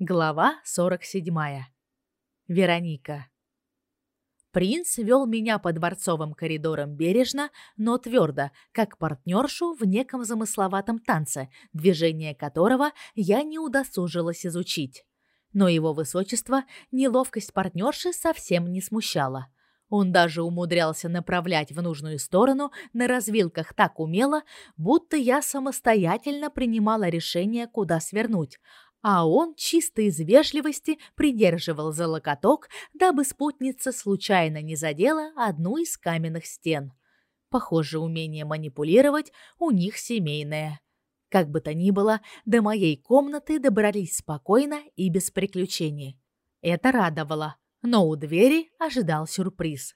Глава 47. Вероника. Принц вел меня по дворцовым коридорам бережно, но твердо, как партнершу в неком замысловатом танце, движение которого я не удосужилась изучить. Но его высочество неловкость партнерши совсем не смущала. Он даже умудрялся направлять в нужную сторону на развилках так умело, будто я самостоятельно принимала решение, куда свернуть, а он чисто из вежливости придерживал за локоток, дабы спутница случайно не задела одну из каменных стен. Похоже, умение манипулировать у них семейное. Как бы то ни было, до моей комнаты добрались спокойно и без приключений. Это радовало, но у двери ожидал сюрприз.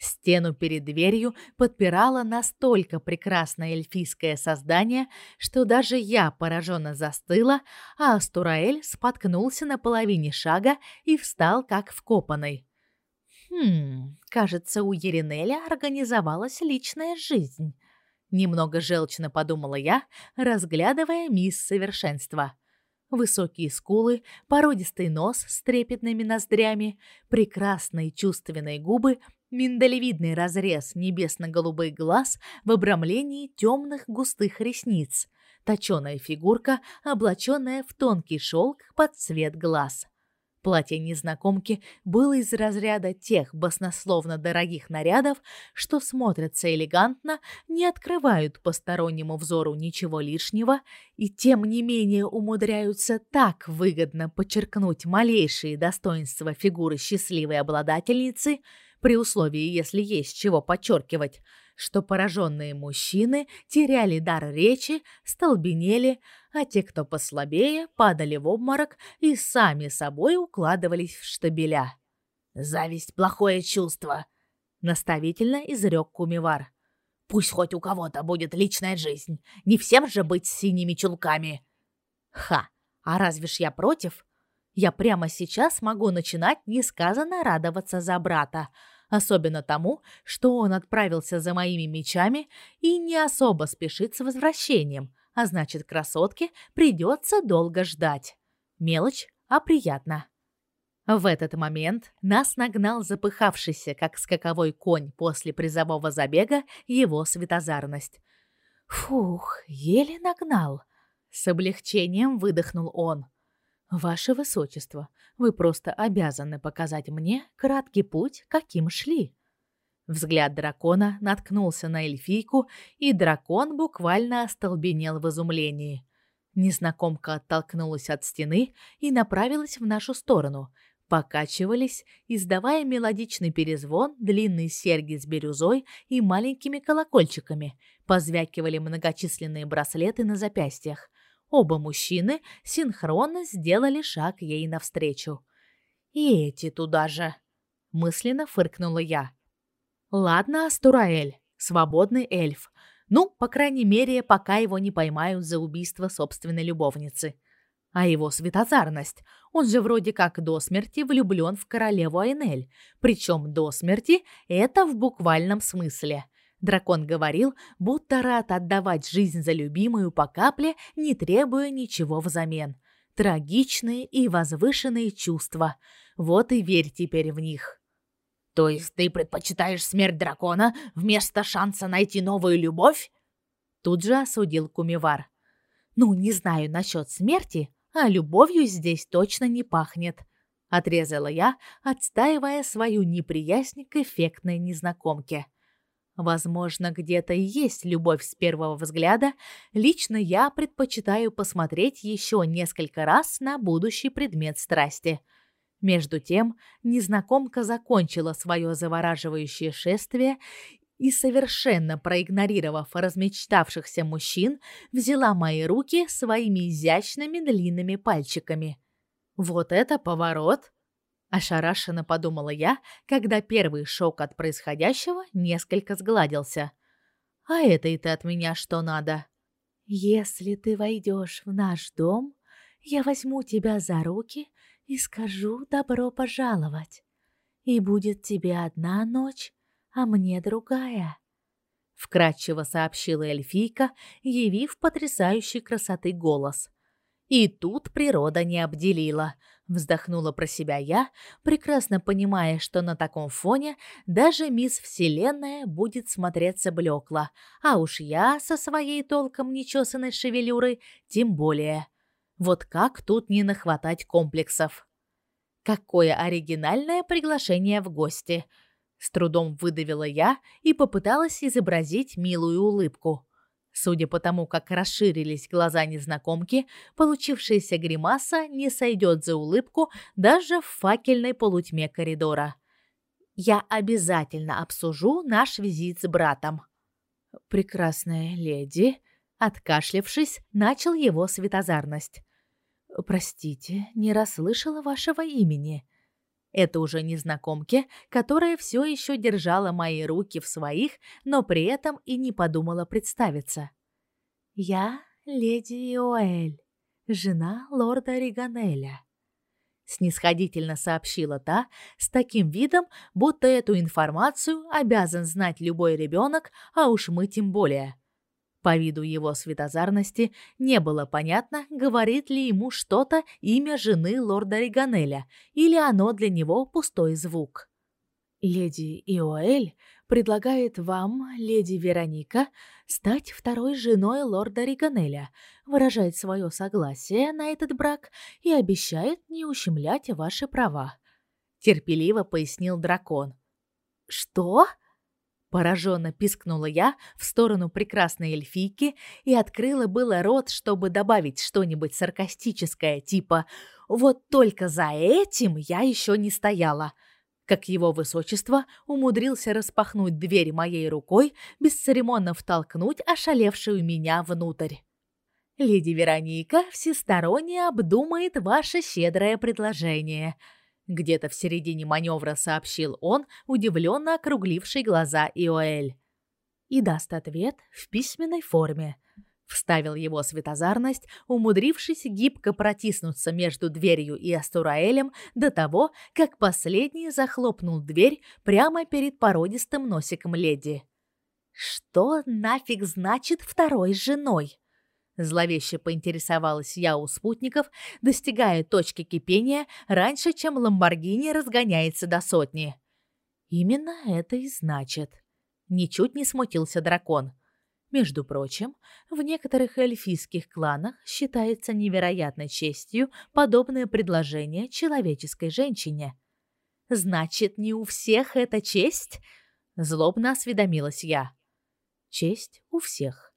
Стену перед дверью подпирало настолько прекрасное эльфийское создание, что даже я пораженно застыла, а Астураэль споткнулся на половине шага и встал как вкопанный. Хм, кажется, у Еринеля организовалась личная жизнь. Немного желчно подумала я, разглядывая мисс Совершенства. Высокие скулы, породистый нос с трепетными ноздрями, прекрасные чувственные губы миндалевидный разрез небесно-голубых глаз в обрамлении темных густых ресниц, точёная фигурка, облаченная в тонкий шелк под цвет глаз. Платье незнакомки было из разряда тех баснословно дорогих нарядов, что смотрятся элегантно, не открывают постороннему взору ничего лишнего и тем не менее умудряются так выгодно подчеркнуть малейшие достоинства фигуры счастливой обладательницы, при условии, если есть чего подчеркивать, что пораженные мужчины теряли дар речи, столбенели, а те, кто послабее, падали в обморок и сами собой укладывались в штабеля. «Зависть — плохое чувство», — наставительно изрек Кумивар. «Пусть хоть у кого-то будет личная жизнь, не всем же быть синими чулками». «Ха! А разве ж я против?» Я прямо сейчас могу начинать несказанно радоваться за брата, особенно тому, что он отправился за моими мечами и не особо спешит с возвращением, а значит, красотке придется долго ждать. Мелочь, а приятно. В этот момент нас нагнал запыхавшийся, как скаковой конь после призового забега, его светозарность. Фух, еле нагнал. С облегчением выдохнул он. Ваше высочество, вы просто обязаны показать мне краткий путь, каким шли. Взгляд дракона наткнулся на эльфийку, и дракон буквально остолбенел в изумлении. Незнакомка оттолкнулась от стены и направилась в нашу сторону. Покачивались, издавая мелодичный перезвон, длинные серьги с бирюзой и маленькими колокольчиками. Позвякивали многочисленные браслеты на запястьях. Оба мужчины синхронно сделали шаг ей навстречу. И эти туда же, мысленно фыркнула я. Ладно, Астураэль, свободный эльф. Ну, по крайней мере, пока его не поймают за убийство собственной любовницы. А его светозарность, он же вроде как до смерти влюблен в королеву Айнель, причем до смерти это в буквальном смысле. Дракон говорил, будто рад отдавать жизнь за любимую по капле, не требуя ничего взамен. Трагичные и возвышенные чувства. Вот и верь теперь в них. То есть ты предпочитаешь смерть дракона вместо шанса найти новую любовь? Тут же осудил Кумивар. Ну, не знаю насчет смерти, а любовью здесь точно не пахнет, отрезала я, отстаивая свою неприязнь к эффектной незнакомке. Возможно, где-то и есть любовь с первого взгляда. Лично я предпочитаю посмотреть еще несколько раз на будущий предмет страсти. Между тем, незнакомка закончила свое завораживающее шествие и, совершенно проигнорировав размечтавшихся мужчин, взяла мои руки своими изящными длинными пальчиками. Вот это поворот! Ошарашенно подумала я, когда первый шок от происходящего несколько сгладился. А это-то от меня что надо? Если ты войдешь в наш дом, я возьму тебя за руки и скажу добро пожаловать. И будет тебе одна ночь, а мне другая. Вкратчиво сообщила эльфийка, явив потрясающей красоты голос. И тут природа не обделила. Вздохнула про себя я, прекрасно понимая, что на таком фоне даже мисс Вселенная будет смотреться блекло, а уж я со своей толком нечесанной шевелюрой тем более. Вот как тут не нахватать комплексов? Какое оригинальное приглашение в гости! С трудом выдавила я и попыталась изобразить милую улыбку. Судя по тому, как расширились глаза незнакомки, получившаяся гримаса не сойдет за улыбку даже в факельной полутьме коридора. Я обязательно обсужу наш визит с братом. Прекрасная леди, откашлявшись, начал его светозарность. Простите, не расслышала вашего имени. Это уже незнакомке, которая все еще держала мои руки в своих, но при этом и не подумала представиться. Я леди Иоэль, жена лорда Риганеля. Снисходительно сообщила та с таким видом, будто эту информацию обязан знать любой ребенок, а уж мы тем более. По виду его светозарности не было понятно, говорит ли ему что-то имя жены лорда Риганеля, или оно для него пустой звук. Леди Иоэль предлагает вам, леди Вероника, стать второй женой лорда Риганеля, выражает свое согласие на этот брак и обещает не ущемлять ваши права, терпеливо пояснил дракон. Что? Пораженно пискнула я в сторону прекрасной эльфийки и открыла было рот, чтобы добавить что-нибудь саркастическое, типа «Вот только за этим я еще не стояла», как его высочество умудрился распахнуть дверь моей рукой, бесцеремонно втолкнуть ошалевшую меня внутрь. «Леди Вероника всесторонне обдумает ваше щедрое предложение», где-то в середине маневра сообщил он, удивленно округливший глаза Иоэль. И даст ответ в письменной форме. Вставил его светозарность, умудрившись гибко протиснуться между дверью и Астураэлем до того, как последний захлопнул дверь прямо перед породистым носиком леди. Что нафиг значит второй женой? Зловеще поинтересовалась я у спутников, достигая точки кипения раньше, чем Ламборгини разгоняется до сотни. Именно это и значит. Ничуть не смутился дракон. Между прочим, в некоторых эльфийских кланах считается невероятной честью подобное предложение человеческой женщине. Значит, не у всех это честь? Злобно осведомилась я. Честь у всех.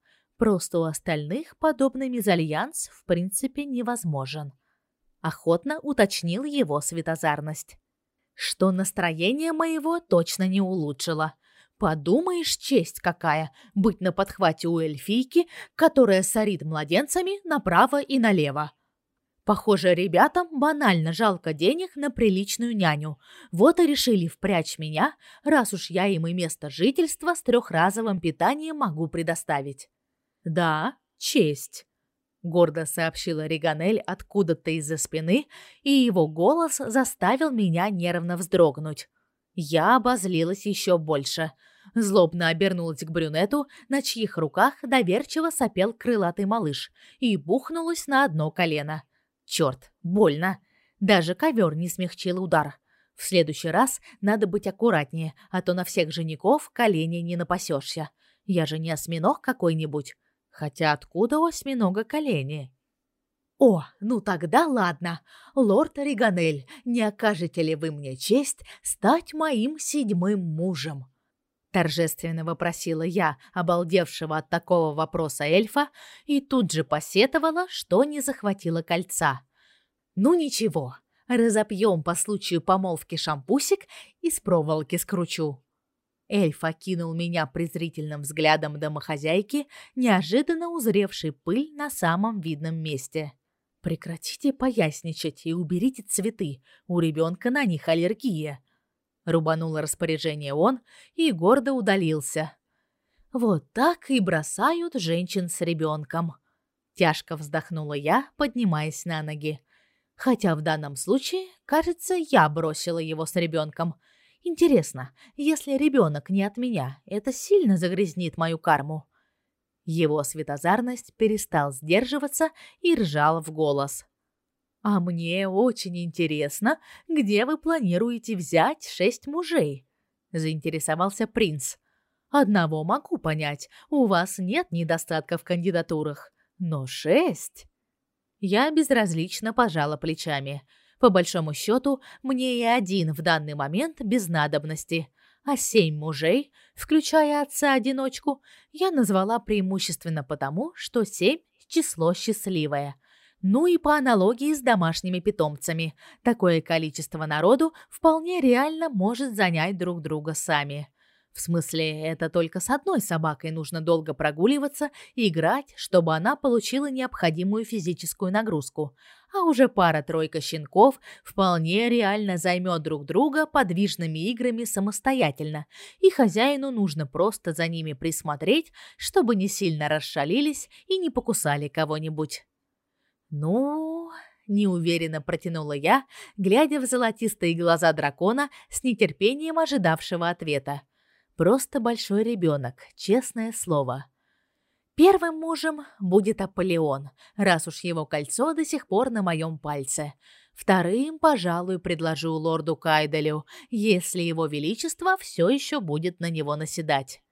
Просто у остальных подобный мезальянс в принципе невозможен. Охотно уточнил его светозарность. Что настроение моего точно не улучшило. Подумаешь, честь какая быть на подхвате у эльфийки, которая сорит младенцами направо и налево. Похоже, ребятам банально жалко денег на приличную няню. Вот и решили впрячь меня, раз уж я им и место жительства с трехразовым питанием могу предоставить. Да, честь, гордо сообщила Риганель откуда-то из-за спины, и его голос заставил меня нервно вздрогнуть. Я обозлилась еще больше. Злобно обернулась к брюнету, на чьих руках доверчиво сопел крылатый малыш, и бухнулась на одно колено. Черт, больно. Даже ковер не смягчил удар. В следующий раз надо быть аккуратнее, а то на всех женихов колени не напасешься. Я же не осьминог какой-нибудь. Хотя откуда у осьминога колени? О, ну тогда ладно. Лорд Риганель, не окажете ли вы мне честь стать моим седьмым мужем? торжественно вопросила я, обалдевшего от такого вопроса эльфа, и тут же посетовала, что не захватила кольца. Ну ничего, разопьем по случаю помолвки шампусик и с проволоки скручу. Эльф окинул меня презрительным взглядом домохозяйки, неожиданно узревшей пыль на самом видном месте. Прекратите поясничать и уберите цветы. У ребенка на них аллергия. Рубануло распоряжение он и гордо удалился. Вот так и бросают женщин с ребенком. Тяжко вздохнула я, поднимаясь на ноги. Хотя в данном случае, кажется, я бросила его с ребенком — Интересно, если ребенок не от меня, это сильно загрязнит мою карму. Его светозарность перестал сдерживаться и ржал в голос. А мне очень интересно, где вы планируете взять шесть мужей? заинтересовался принц. Одного могу понять, у вас нет недостатка в кандидатурах, но шесть? Я безразлично пожала плечами. По большому счету, мне и один в данный момент без надобности. А семь мужей, включая отца-одиночку, я назвала преимущественно потому, что семь – число счастливое. Ну и по аналогии с домашними питомцами. Такое количество народу вполне реально может занять друг друга сами. В смысле, это только с одной собакой нужно долго прогуливаться и играть, чтобы она получила необходимую физическую нагрузку. А уже пара-тройка щенков вполне реально займет друг друга подвижными играми самостоятельно, и хозяину нужно просто за ними присмотреть, чтобы не сильно расшалились и не покусали кого-нибудь. Ну, неуверенно протянула я, глядя в золотистые глаза дракона с нетерпением ожидавшего ответа. Просто большой ребенок, честное слово. Первым мужем будет Аполеон, раз уж его кольцо до сих пор на моем пальце. Вторым, пожалуй, предложу лорду Кайделю, если его величество все еще будет на него наседать.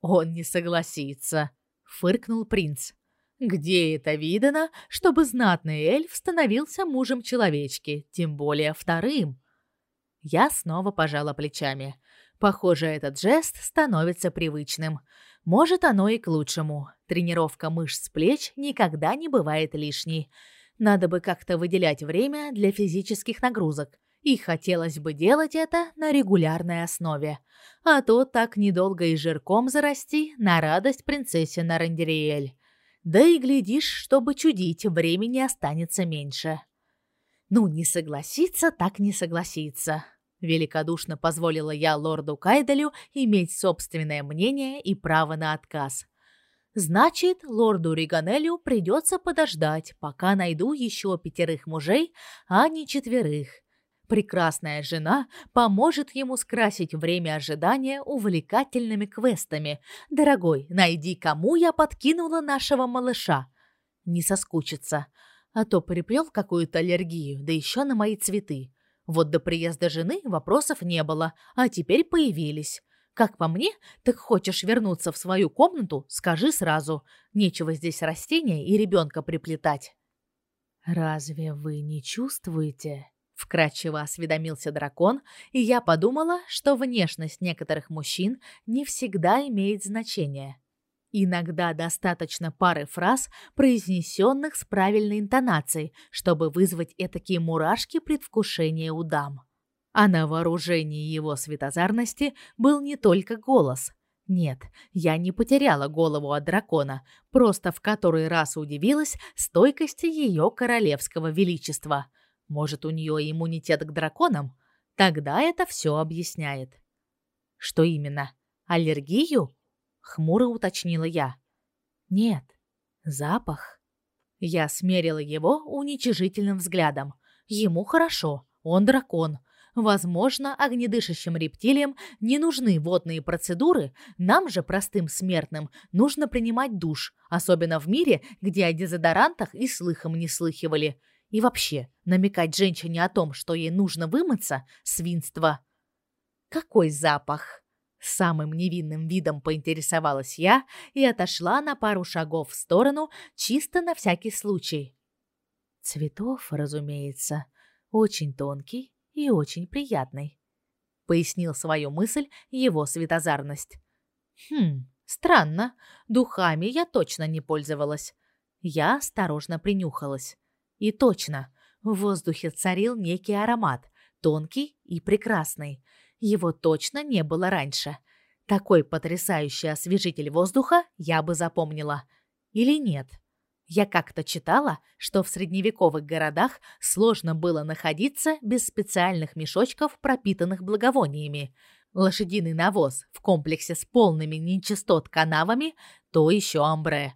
Он не согласится, фыркнул принц. Где это видано, чтобы знатный эльф становился мужем человечки, тем более вторым? Я снова пожала плечами. Похоже, этот жест становится привычным. Может, оно и к лучшему. Тренировка мышц плеч никогда не бывает лишней. Надо бы как-то выделять время для физических нагрузок. И хотелось бы делать это на регулярной основе. А то так недолго и жирком зарасти на радость принцессе Нарандериэль. Да и глядишь, чтобы чудить, времени останется меньше. Ну, не согласиться, так не согласиться. Великодушно позволила я лорду Кайдалю иметь собственное мнение и право на отказ. Значит, лорду Риганелю придется подождать, пока найду еще пятерых мужей, а не четверых. Прекрасная жена поможет ему скрасить время ожидания увлекательными квестами. Дорогой, найди, кому я подкинула нашего малыша. Не соскучится, а то приплел какую-то аллергию, да еще на мои цветы. Вот до приезда жены вопросов не было, а теперь появились. Как по мне, так хочешь вернуться в свою комнату, скажи сразу. Нечего здесь растения и ребенка приплетать. Разве вы не чувствуете, вкратчиво осведомился дракон, и я подумала, что внешность некоторых мужчин не всегда имеет значение. Иногда достаточно пары фраз, произнесенных с правильной интонацией, чтобы вызвать этакие мурашки предвкушения у дам. А на вооружении его светозарности был не только голос. Нет, я не потеряла голову от дракона, просто в который раз удивилась стойкости ее королевского величества – может, у нее иммунитет к драконам? Тогда это все объясняет. Что именно? Аллергию? Хмуро уточнила я. Нет, запах. Я смерила его уничижительным взглядом. Ему хорошо, он дракон. Возможно, огнедышащим рептилиям не нужны водные процедуры, нам же, простым смертным, нужно принимать душ, особенно в мире, где о дезодорантах и слыхом не слыхивали. И вообще, намекать женщине о том, что ей нужно вымыться свинство. Какой запах? Самым невинным видом поинтересовалась я и отошла на пару шагов в сторону, чисто на всякий случай. Цветов, разумеется, очень тонкий и очень приятный, пояснил свою мысль его светозарность. Хм, странно, духами я точно не пользовалась. Я осторожно принюхалась. И точно, в воздухе царил некий аромат, тонкий и прекрасный. Его точно не было раньше. Такой потрясающий освежитель воздуха я бы запомнила. Или нет? Я как-то читала, что в средневековых городах сложно было находиться без специальных мешочков, пропитанных благовониями. Лошадиный навоз в комплексе с полными нечистот канавами – то еще амбре.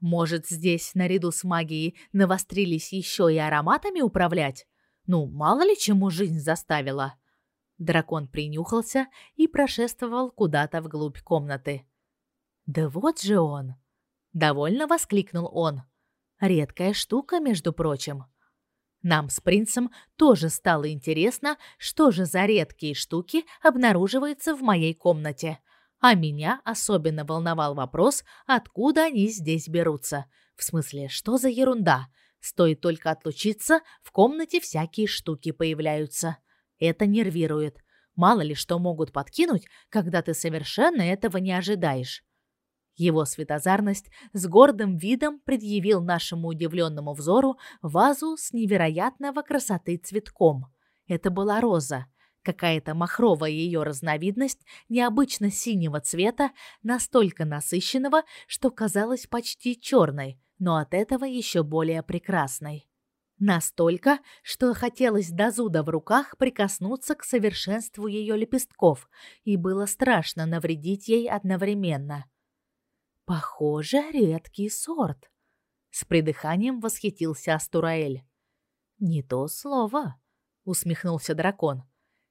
Может, здесь наряду с магией навострились еще и ароматами управлять? Ну, мало ли чему жизнь заставила. Дракон принюхался и прошествовал куда-то вглубь комнаты. Да вот же он. Довольно воскликнул он. Редкая штука, между прочим. Нам с принцем тоже стало интересно, что же за редкие штуки обнаруживаются в моей комнате. А меня особенно волновал вопрос, откуда они здесь берутся. В смысле, что за ерунда? Стоит только отлучиться, в комнате всякие штуки появляются. Это нервирует. Мало ли что могут подкинуть, когда ты совершенно этого не ожидаешь. Его светозарность с гордым видом предъявил нашему удивленному взору вазу с невероятного красоты цветком. Это была роза, какая-то махровая ее разновидность необычно синего цвета, настолько насыщенного, что казалась почти черной, но от этого еще более прекрасной. Настолько, что хотелось до зуда в руках прикоснуться к совершенству ее лепестков, и было страшно навредить ей одновременно. Похоже, редкий сорт. С придыханием восхитился Астураэль. Не то слово, усмехнулся дракон.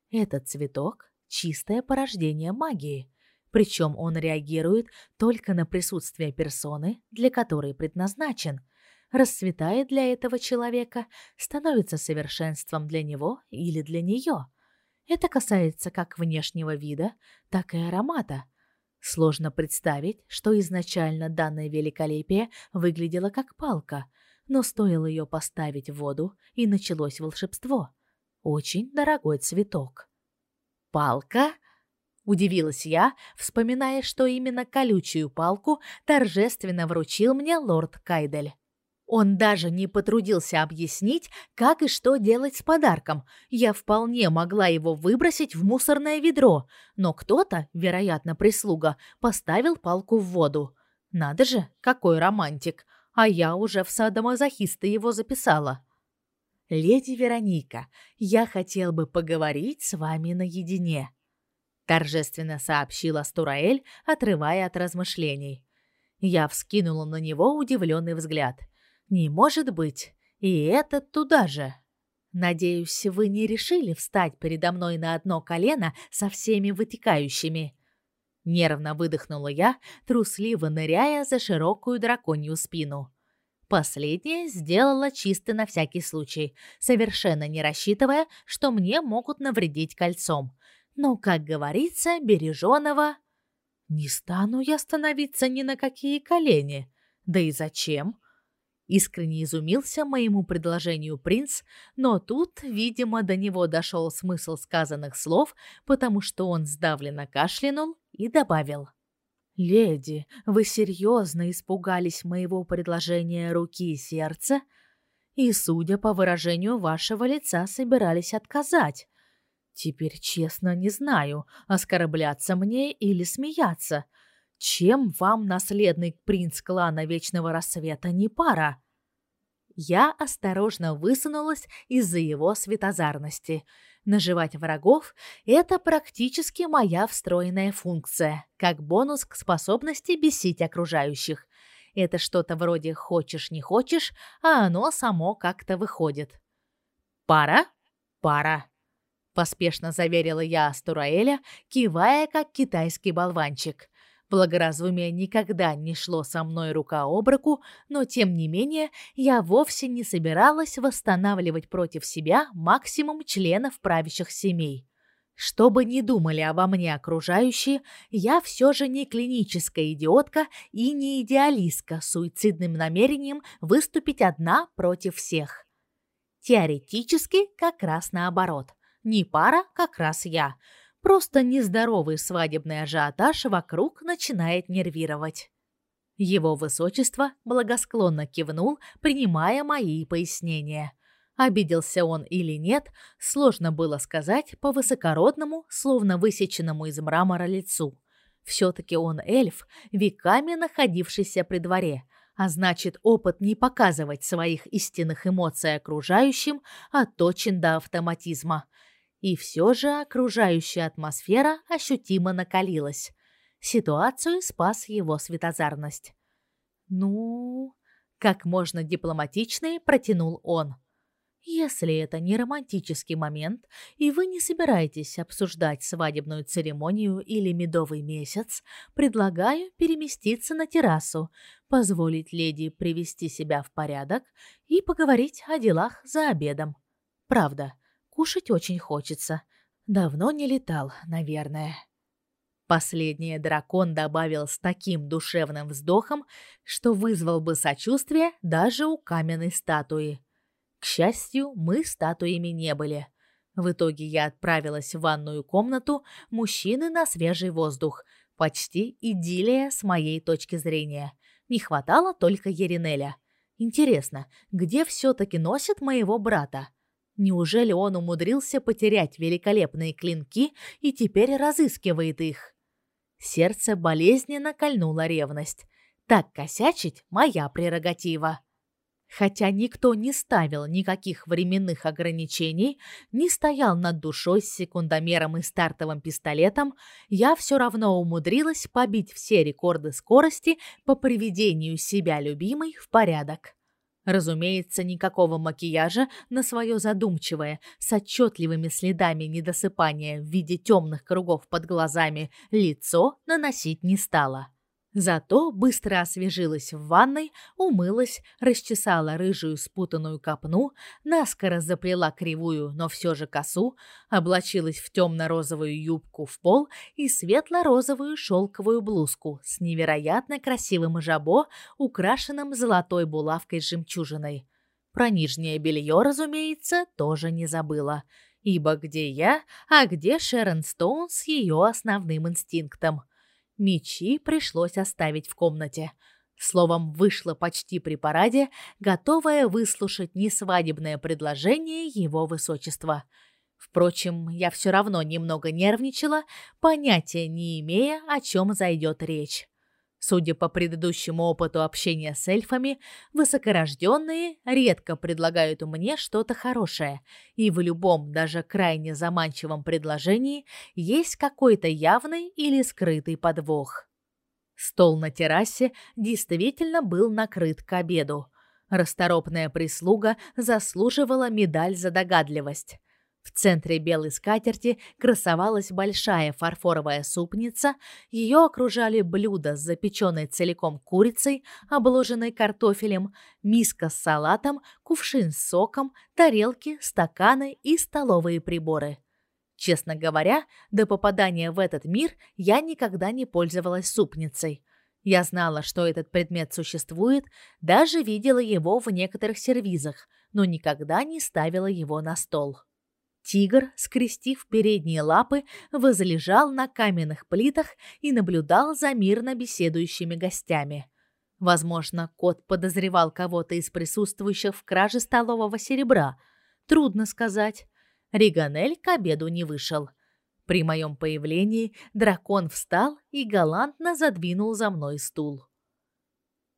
Этот цветок чистое порождение магии, причем он реагирует только на присутствие персоны, для которой предназначен расцветает для этого человека, становится совершенством для него или для нее. Это касается как внешнего вида, так и аромата. Сложно представить, что изначально данное великолепие выглядело как палка, но стоило ее поставить в воду, и началось волшебство. Очень дорогой цветок. Палка? Удивилась я, вспоминая, что именно колючую палку торжественно вручил мне лорд Кайдель. Он даже не потрудился объяснить, как и что делать с подарком. Я вполне могла его выбросить в мусорное ведро, но кто-то, вероятно, прислуга, поставил палку в воду. Надо же, какой романтик. А я уже в садомазохиста его записала. Леди Вероника, я хотел бы поговорить с вами наедине, торжественно сообщила Стураэль, отрывая от размышлений. Я вскинула на него удивленный взгляд. Не может быть. И этот туда же. Надеюсь, вы не решили встать передо мной на одно колено со всеми вытекающими. Нервно выдохнула я, трусливо ныряя за широкую драконью спину. Последнее сделала чисто на всякий случай, совершенно не рассчитывая, что мне могут навредить кольцом. Но, как говорится, береженого... Не стану я становиться ни на какие колени. Да и зачем? Искренне изумился моему предложению принц, но тут, видимо, до него дошел смысл сказанных слов, потому что он сдавленно кашлянул и добавил: "Леди, вы серьезно испугались моего предложения руки и сердца, и, судя по выражению вашего лица, собирались отказать. Теперь честно не знаю, оскорбляться мне или смеяться. Чем вам наследный принц клана Вечного Рассвета не пара? Я осторожно высунулась из-за его светозарности. Наживать врагов это практически моя встроенная функция, как бонус к способности бесить окружающих. Это что-то вроде хочешь не хочешь, а оно само как-то выходит. Пара? Пара поспешно заверила я Астураэля, кивая как китайский болванчик. Благоразумие никогда не шло со мной рука об руку, но тем не менее я вовсе не собиралась восстанавливать против себя максимум членов правящих семей. Что бы ни думали обо мне окружающие, я все же не клиническая идиотка и не идеалистка с суицидным намерением выступить одна против всех. Теоретически как раз наоборот. Не пара, как раз я – Просто нездоровый свадебный ажиотаж вокруг начинает нервировать. Его высочество благосклонно кивнул, принимая мои пояснения. Обиделся он или нет, сложно было сказать по высокородному, словно высеченному из мрамора лицу. все таки он эльф, веками находившийся при дворе, а значит, опыт не показывать своих истинных эмоций окружающим отточен до автоматизма. И все же окружающая атмосфера ощутимо накалилась. Ситуацию спас его светозарность. «Ну...» — как можно дипломатичнее протянул он. Если это не романтический момент, и вы не собираетесь обсуждать свадебную церемонию или медовый месяц, предлагаю переместиться на террасу, позволить леди привести себя в порядок и поговорить о делах за обедом. Правда, кушать очень хочется. Давно не летал, наверное. Последнее дракон добавил с таким душевным вздохом, что вызвал бы сочувствие даже у каменной статуи. К счастью, мы статуями не были. В итоге я отправилась в ванную комнату, мужчины на свежий воздух. Почти идиллия с моей точки зрения. Не хватало только Еринеля. Интересно, где все таки носит моего брата? Неужели он умудрился потерять великолепные клинки и теперь разыскивает их? Сердце болезненно кольнула ревность. Так косячить моя прерогатива. Хотя никто не ставил никаких временных ограничений, не стоял над душой с секундомером и стартовым пистолетом, я все равно умудрилась побить все рекорды скорости по приведению себя любимой в порядок. Разумеется, никакого макияжа на свое задумчивое, с отчетливыми следами недосыпания в виде темных кругов под глазами, лицо наносить не стала. Зато быстро освежилась в ванной, умылась, расчесала рыжую спутанную копну, наскоро заплела кривую, но все же косу, облачилась в темно-розовую юбку в пол и светло-розовую шелковую блузку с невероятно красивым жабо, украшенным золотой булавкой с жемчужиной. Про нижнее белье, разумеется, тоже не забыла. Ибо где я, а где Шерон Стоун с ее основным инстинктом – Мечи пришлось оставить в комнате. Словом, вышла почти при параде, готовая выслушать несвадебное предложение его высочества. Впрочем, я все равно немного нервничала, понятия не имея, о чем зайдет речь. Судя по предыдущему опыту общения с эльфами, высокорожденные редко предлагают мне что-то хорошее, и в любом, даже крайне заманчивом предложении есть какой-то явный или скрытый подвох. Стол на террасе действительно был накрыт к обеду. Расторопная прислуга заслуживала медаль за догадливость. В центре белой скатерти красовалась большая фарфоровая супница, ее окружали блюда с запеченной целиком курицей, обложенной картофелем, миска с салатом, кувшин с соком, тарелки, стаканы и столовые приборы. Честно говоря, до попадания в этот мир я никогда не пользовалась супницей. Я знала, что этот предмет существует, даже видела его в некоторых сервизах, но никогда не ставила его на стол. Тигр, скрестив передние лапы, возлежал на каменных плитах и наблюдал за мирно беседующими гостями. Возможно, кот подозревал кого-то из присутствующих в краже столового серебра. Трудно сказать. Риганель к обеду не вышел. При моем появлении дракон встал и галантно задвинул за мной стул.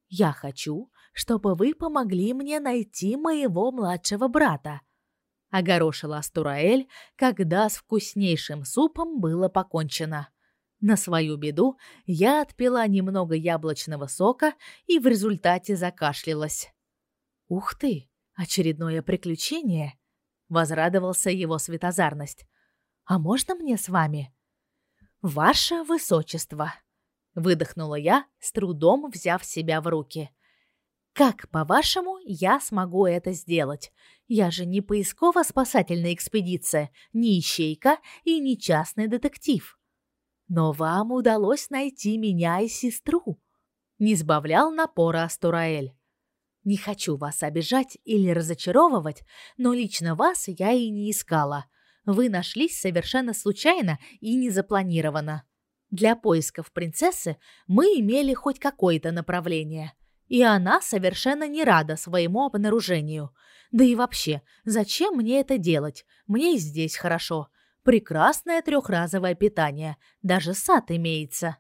«Я хочу, чтобы вы помогли мне найти моего младшего брата», огорошила Астураэль, когда с вкуснейшим супом было покончено. На свою беду я отпила немного яблочного сока и в результате закашлялась. Ух ты, очередное приключение, возрадовался его светозарность. А можно мне с вами? Ваше высочество, выдохнула я, с трудом взяв себя в руки. Как, по-вашему, я смогу это сделать? Я же не поисково-спасательная экспедиция, не ищейка и не частный детектив. Но вам удалось найти меня и сестру. Не сбавлял напора Астураэль. Не хочу вас обижать или разочаровывать, но лично вас я и не искала. Вы нашлись совершенно случайно и незапланированно. Для поисков принцессы мы имели хоть какое-то направление – и она совершенно не рада своему обнаружению. Да и вообще, зачем мне это делать? Мне и здесь хорошо. Прекрасное трехразовое питание, даже сад имеется.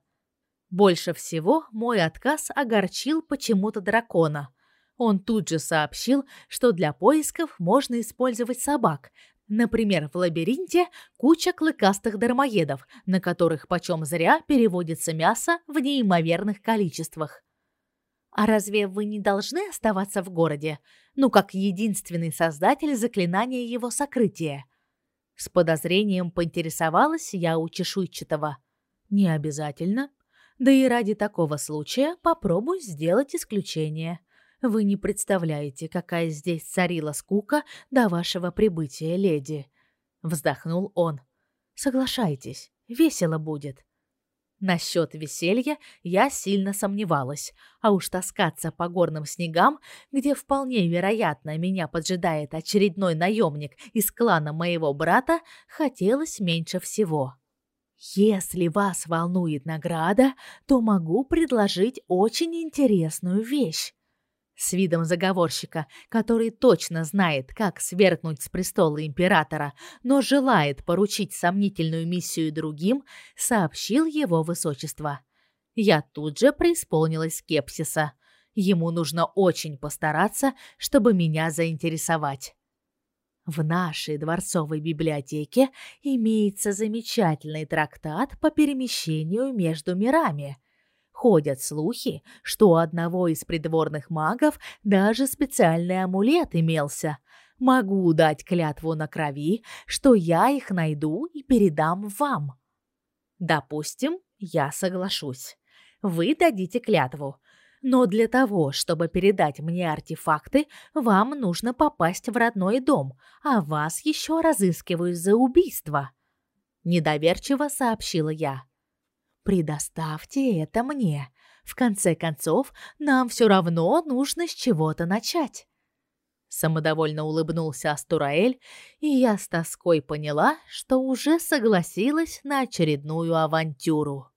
Больше всего мой отказ огорчил почему-то дракона. Он тут же сообщил, что для поисков можно использовать собак. Например, в лабиринте куча клыкастых дармоедов, на которых почем зря переводится мясо в неимоверных количествах. А разве вы не должны оставаться в городе? Ну, как единственный создатель заклинания его сокрытия. С подозрением поинтересовалась я у чешуйчатого. Не обязательно. Да и ради такого случая попробую сделать исключение. Вы не представляете, какая здесь царила скука до вашего прибытия, леди, вздохнул он. Соглашайтесь, весело будет. Насчет веселья я сильно сомневалась, а уж таскаться по горным снегам, где вполне вероятно меня поджидает очередной наемник из клана моего брата, хотелось меньше всего. Если вас волнует награда, то могу предложить очень интересную вещь с видом заговорщика, который точно знает, как свергнуть с престола императора, но желает поручить сомнительную миссию другим, сообщил его высочество. Я тут же преисполнилась скепсиса. Ему нужно очень постараться, чтобы меня заинтересовать. В нашей дворцовой библиотеке имеется замечательный трактат по перемещению между мирами – Ходят слухи, что у одного из придворных магов даже специальный амулет имелся. Могу дать клятву на крови, что я их найду и передам вам. Допустим, я соглашусь. Вы дадите клятву. Но для того, чтобы передать мне артефакты, вам нужно попасть в родной дом, а вас еще разыскивают за убийство. Недоверчиво сообщила я. Предоставьте это мне. В конце концов, нам все равно нужно с чего-то начать. Самодовольно улыбнулся Астураэль, и я с тоской поняла, что уже согласилась на очередную авантюру.